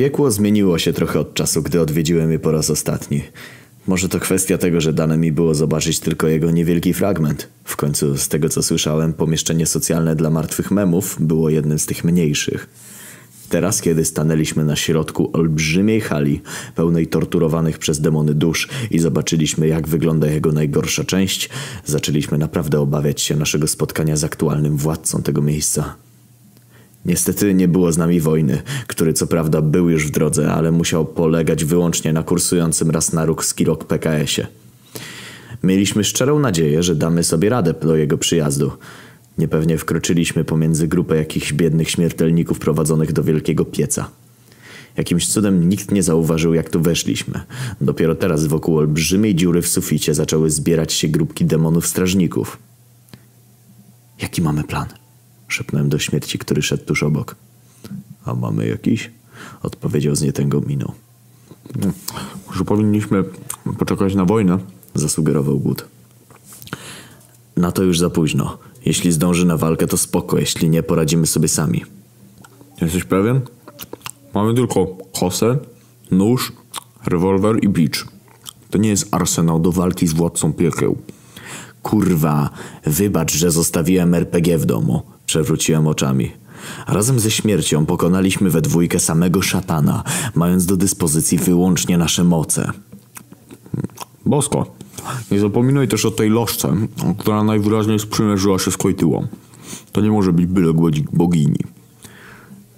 Piekło zmieniło się trochę od czasu, gdy odwiedziłem je po raz ostatni. Może to kwestia tego, że dane mi było zobaczyć tylko jego niewielki fragment. W końcu, z tego co słyszałem, pomieszczenie socjalne dla martwych memów było jednym z tych mniejszych. Teraz, kiedy stanęliśmy na środku olbrzymiej hali, pełnej torturowanych przez demony dusz i zobaczyliśmy, jak wygląda jego najgorsza część, zaczęliśmy naprawdę obawiać się naszego spotkania z aktualnym władcą tego miejsca. Niestety nie było z nami wojny, który co prawda był już w drodze, ale musiał polegać wyłącznie na kursującym raz na róg skilok PKS-ie. Mieliśmy szczerą nadzieję, że damy sobie radę do jego przyjazdu. Niepewnie wkroczyliśmy pomiędzy grupę jakichś biednych śmiertelników prowadzonych do wielkiego pieca. Jakimś cudem nikt nie zauważył, jak tu weszliśmy. Dopiero teraz wokół olbrzymiej dziury w suficie zaczęły zbierać się grupki demonów strażników. Jaki mamy plan? Szepnąłem do śmierci, który szedł tuż obok. A mamy jakiś? Odpowiedział z nietęgą miną. Że powinniśmy poczekać na wojnę. Zasugerował Głód. Na to już za późno. Jeśli zdąży na walkę, to spoko. Jeśli nie, poradzimy sobie sami. Jesteś pewien? Mamy tylko kosę, nóż, rewolwer i bicz. To nie jest arsenał do walki z władcą piekieł. Kurwa, wybacz, że zostawiłem RPG w domu. Przewróciłem oczami. Razem ze śmiercią pokonaliśmy we dwójkę samego szatana, mając do dyspozycji wyłącznie nasze moce. Bosko, nie zapominaj też o tej lożce, która najwyraźniej sprzymierzyła się z Kojtyłą. To nie może być byle bogini.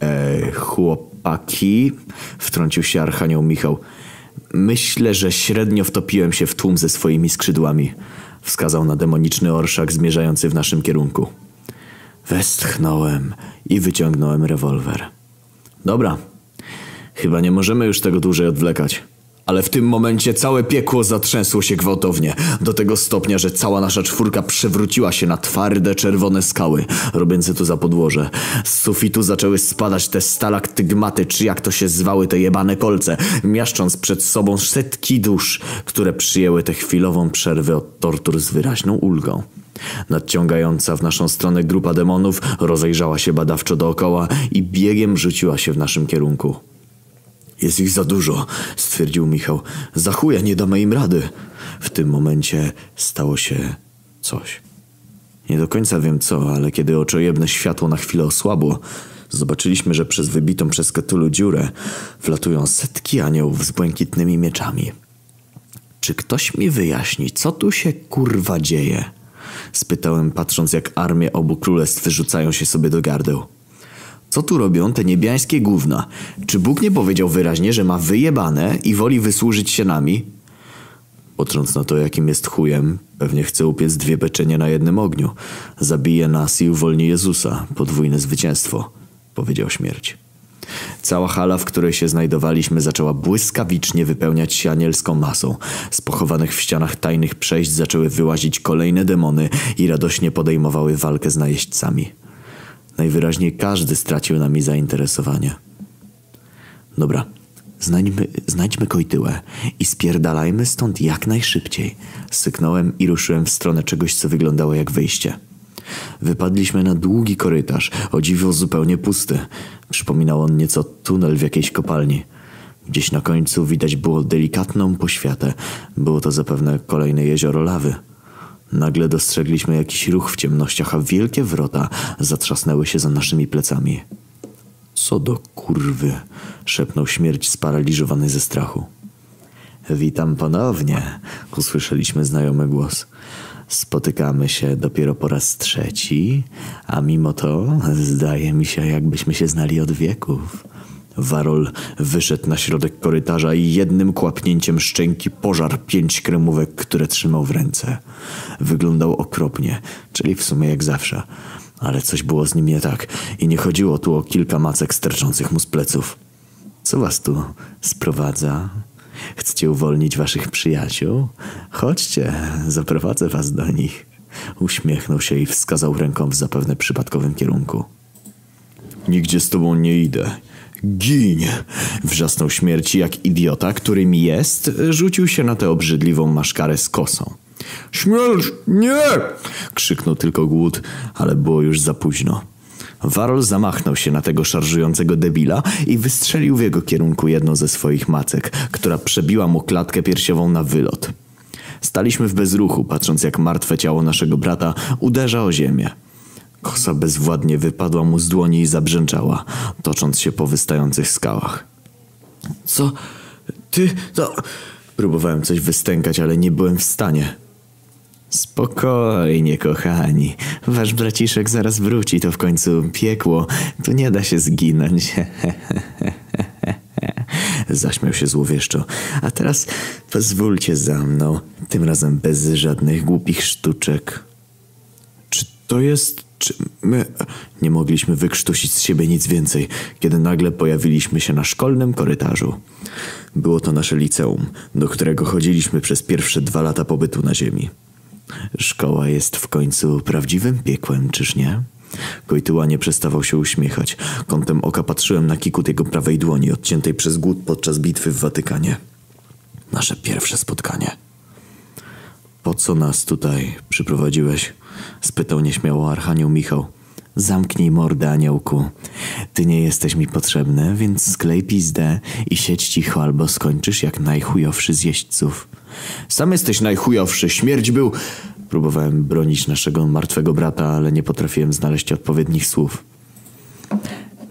E, chłopaki, wtrącił się Archanioł Michał. Myślę, że średnio wtopiłem się w tłum ze swoimi skrzydłami. Wskazał na demoniczny orszak zmierzający w naszym kierunku. Westchnąłem i wyciągnąłem rewolwer. Dobra, chyba nie możemy już tego dłużej odwlekać. Ale w tym momencie całe piekło zatrzęsło się gwałtownie, do tego stopnia, że cała nasza czwórka przewróciła się na twarde, czerwone skały, robiące tu za podłoże. Z sufitu zaczęły spadać te stalaktygmaty, czy jak to się zwały te jebane kolce, miaszcząc przed sobą setki dusz, które przyjęły tę chwilową przerwę od tortur z wyraźną ulgą. Nadciągająca w naszą stronę grupa demonów rozejrzała się badawczo dookoła i biegiem rzuciła się w naszym kierunku. Jest ich za dużo, stwierdził Michał. Za chuja nie damy im rady. W tym momencie stało się coś. Nie do końca wiem co, ale kiedy oczojebne światło na chwilę osłabło, zobaczyliśmy, że przez wybitą przez Ketulu dziurę wlatują setki aniołów z błękitnymi mieczami. Czy ktoś mi wyjaśni, co tu się kurwa dzieje? Spytałem, patrząc jak armie obu królestw rzucają się sobie do gardeł. Co tu robią te niebiańskie gówna? Czy Bóg nie powiedział wyraźnie, że ma wyjebane i woli wysłużyć się nami? Patrząc na to, jakim jest chujem, pewnie chce upiec dwie beczenie na jednym ogniu. Zabije nas i uwolni Jezusa. Podwójne zwycięstwo, powiedział śmierć. Cała hala, w której się znajdowaliśmy, zaczęła błyskawicznie wypełniać się anielską masą. Z pochowanych w ścianach tajnych przejść zaczęły wyłazić kolejne demony i radośnie podejmowały walkę z najeźdźcami. Najwyraźniej każdy stracił nami zainteresowanie. Dobra, znajdźmy, znajdźmy kojtyłę i spierdalajmy stąd jak najszybciej. Syknąłem i ruszyłem w stronę czegoś, co wyglądało jak wyjście. Wypadliśmy na długi korytarz, o dziwo zupełnie pusty. Przypominał on nieco tunel w jakiejś kopalni. Gdzieś na końcu widać było delikatną poświatę. Było to zapewne kolejne jezioro lawy. Nagle dostrzegliśmy jakiś ruch w ciemnościach, a wielkie wrota zatrzasnęły się za naszymi plecami. Co do kurwy, szepnął śmierć sparaliżowany ze strachu. Witam ponownie, usłyszeliśmy znajomy głos. Spotykamy się dopiero po raz trzeci, a mimo to zdaje mi się, jakbyśmy się znali od wieków. Warol wyszedł na środek korytarza i jednym kłapnięciem szczęki pożarł pięć kremówek, które trzymał w ręce. Wyglądał okropnie, czyli w sumie jak zawsze. Ale coś było z nim nie tak i nie chodziło tu o kilka macek sterczących mu z pleców. Co was tu sprowadza? Chcecie uwolnić waszych przyjaciół? Chodźcie, zaprowadzę was do nich. Uśmiechnął się i wskazał ręką w zapewne przypadkowym kierunku. Nigdzie z tobą nie idę. Gin! Wrzasnął śmierci jak idiota, którym jest, rzucił się na tę obrzydliwą maszkarę z kosą. Śmierć, nie! Krzyknął tylko głód, ale było już za późno. Warol zamachnął się na tego szarżującego debila i wystrzelił w jego kierunku jedną ze swoich macek, która przebiła mu klatkę piersiową na wylot. Staliśmy w bezruchu, patrząc jak martwe ciało naszego brata uderza o ziemię. Kosa bezwładnie wypadła mu z dłoni i zabrzęczała, tocząc się po wystających skałach. Co? Ty? To... Próbowałem coś wystękać, ale nie byłem w stanie. Spokojnie, kochani. Wasz braciszek zaraz wróci, to w końcu piekło. Tu nie da się zginąć. Zaśmiał się złowieszczo. A teraz pozwólcie za mną, tym razem bez żadnych głupich sztuczek. Czy to jest... Czy my... Nie mogliśmy wykrztusić z siebie nic więcej, kiedy nagle pojawiliśmy się na szkolnym korytarzu. Było to nasze liceum, do którego chodziliśmy przez pierwsze dwa lata pobytu na ziemi. Szkoła jest w końcu prawdziwym piekłem, czyż nie? Kojtuła nie przestawał się uśmiechać. Kątem oka patrzyłem na kikut jego prawej dłoni, odciętej przez głód podczas bitwy w Watykanie. Nasze pierwsze spotkanie. Po co nas tutaj przyprowadziłeś? Spytał nieśmiało Archanioł Michał. Zamknij mordę, aniołku. Ty nie jesteś mi potrzebny, więc sklej pizdę i siedź cicho, albo skończysz jak najchujowszy z jeźdźców. Sam jesteś najchujowszy, śmierć był... Próbowałem bronić naszego martwego brata, ale nie potrafiłem znaleźć odpowiednich słów.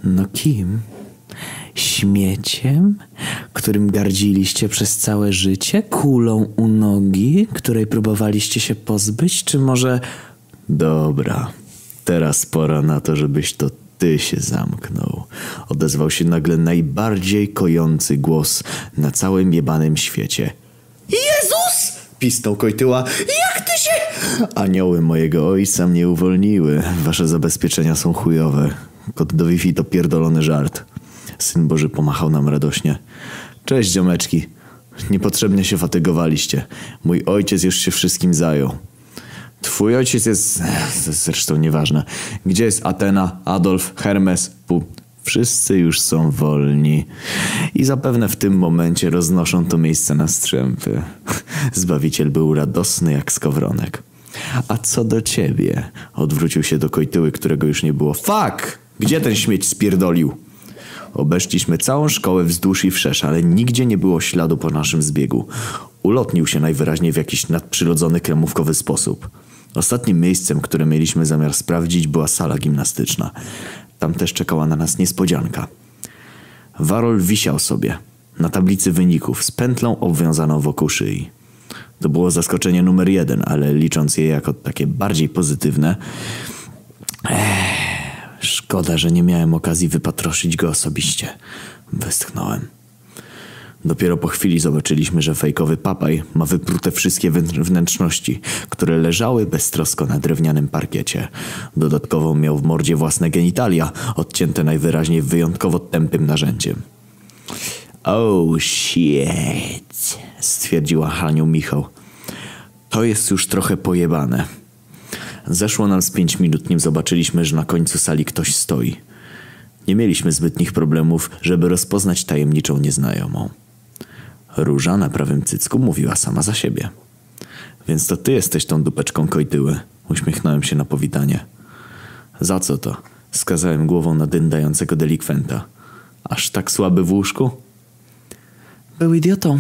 No kim? Śmieciem, którym gardziliście przez całe życie? Kulą u nogi, której próbowaliście się pozbyć? Czy może... Dobra, teraz pora na to, żebyś to ty się zamknął. Odezwał się nagle najbardziej kojący głos na całym jebanym świecie. Jezus! Pisnął Kojtyła. Jak ty się... Anioły mojego ojca mnie uwolniły. Wasze zabezpieczenia są chujowe. Kod do Wi-Fi to pierdolony żart. Syn Boży pomachał nam radośnie. Cześć, ziomeczki. Niepotrzebnie się fatygowaliście. Mój ojciec już się wszystkim zajął. Twój ojciec jest... Zresztą nieważne. Gdzie jest Atena, Adolf, Hermes, Pu... Wszyscy już są wolni i zapewne w tym momencie roznoszą to miejsce na strzępy. Zbawiciel był radosny jak skowronek. A co do ciebie? Odwrócił się do Kojtyły, którego już nie było. Fuck! Gdzie ten śmieć spierdolił? Obeszliśmy całą szkołę wzdłuż i wszerz, ale nigdzie nie było śladu po naszym zbiegu. Ulotnił się najwyraźniej w jakiś nadprzyrodzony kremówkowy sposób. Ostatnim miejscem, które mieliśmy zamiar sprawdzić, była sala gimnastyczna. Tam też czekała na nas niespodzianka. Warol wisiał sobie na tablicy wyników z pętlą obwiązaną wokół szyi. To było zaskoczenie numer jeden, ale licząc je jako takie bardziej pozytywne, Ech, szkoda, że nie miałem okazji wypatroszyć go osobiście. Westchnąłem. Dopiero po chwili zobaczyliśmy, że fejkowy papaj ma wyprute wszystkie wnętrzności, które leżały beztrosko na drewnianym parkiecie. Dodatkowo miał w mordzie własne genitalia, odcięte najwyraźniej wyjątkowo tępym narzędziem. Oh shit, stwierdziła Haniu Michał. To jest już trochę pojebane. Zeszło nam z pięć minut, nim zobaczyliśmy, że na końcu sali ktoś stoi. Nie mieliśmy zbytnich problemów, żeby rozpoznać tajemniczą nieznajomą. Róża na prawym cycku mówiła sama za siebie. Więc to ty jesteś tą dupeczką kojtyły. Uśmiechnąłem się na powitanie. Za co to? Skazałem głową na dyndającego delikwenta. Aż tak słaby w łóżku? Był idiotą.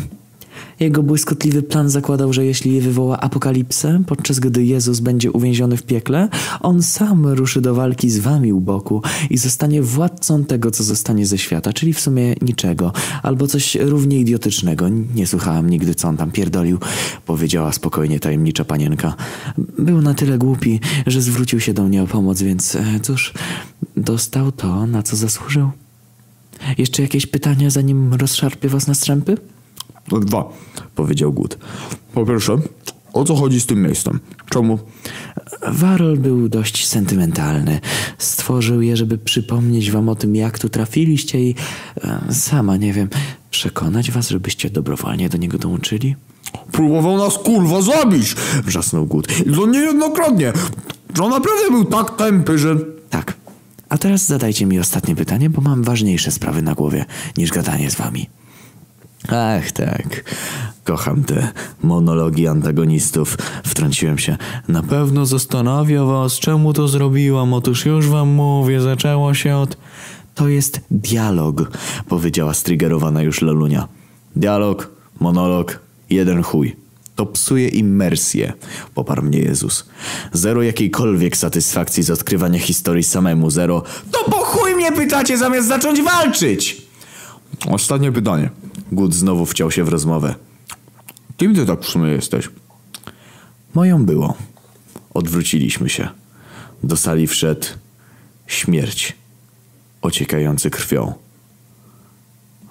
Jego błyskotliwy plan zakładał, że jeśli wywoła apokalipsę, podczas gdy Jezus będzie uwięziony w piekle, on sam ruszy do walki z wami u boku i zostanie władcą tego, co zostanie ze świata, czyli w sumie niczego, albo coś równie idiotycznego. Nie słuchałam nigdy, co on tam pierdolił, powiedziała spokojnie tajemnicza panienka. Był na tyle głupi, że zwrócił się do mnie o pomoc, więc e, cóż, dostał to, na co zasłużył. Jeszcze jakieś pytania, zanim rozszarpię was na strzępy? No dwa, powiedział Głód. Po pierwsze, o co chodzi z tym miejscem? Czemu? Warol był dość sentymentalny. Stworzył je, żeby przypomnieć wam o tym, jak tu trafiliście i e, sama nie wiem, przekonać was, żebyście dobrowolnie do niego dołączyli? Próbował nas kurwa zabić! Wrzasnął Głód. I to niejednokrotnie. On naprawdę był tak tępy, że... Tak. A teraz zadajcie mi ostatnie pytanie, bo mam ważniejsze sprawy na głowie niż gadanie z wami. Ach, tak. Kocham te monologi antagonistów. Wtrąciłem się. Na pewno zastanawia was, czemu to zrobiłam. Otóż już wam mówię, zaczęło się od... To jest dialog, powiedziała striggerowana już Lalunia. Dialog, monolog, jeden chuj. To psuje immersję, poparł mnie Jezus. Zero jakiejkolwiek satysfakcji z odkrywania historii samemu, zero. To po chuj mnie pytacie zamiast zacząć walczyć! Ostatnie pytanie. Good znowu wciął się w rozmowę. Kim ty tak w sumie jesteś? Moją było. Odwróciliśmy się. Do sali wszedł śmierć, ociekający krwią.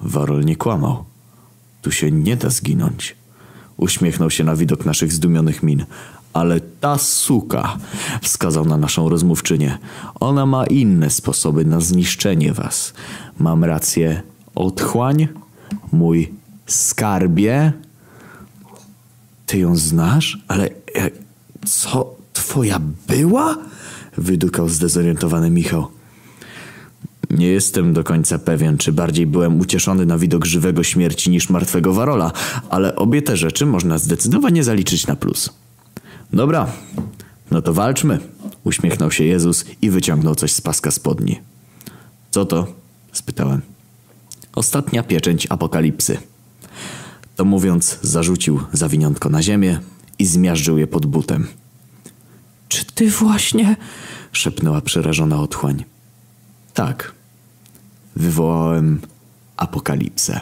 Warol nie kłamał. Tu się nie da zginąć. Uśmiechnął się na widok naszych zdumionych min. Ale ta suka, wskazał na naszą rozmówczynię, ona ma inne sposoby na zniszczenie was. Mam rację, otchłań? Mój skarbie? Ty ją znasz? Ale jak, co? Twoja była? Wydukał zdezorientowany Michał. Nie jestem do końca pewien, czy bardziej byłem ucieszony na widok żywego śmierci niż martwego Warola, ale obie te rzeczy można zdecydowanie zaliczyć na plus. Dobra, no to walczmy, uśmiechnął się Jezus i wyciągnął coś z paska spodni. Co to? spytałem. Ostatnia pieczęć apokalipsy. To mówiąc, zarzucił zawiniątko na ziemię i zmiażdżył je pod butem. Czy ty właśnie? szepnęła przerażona otchłań. Tak. Wywołałem apokalipsę.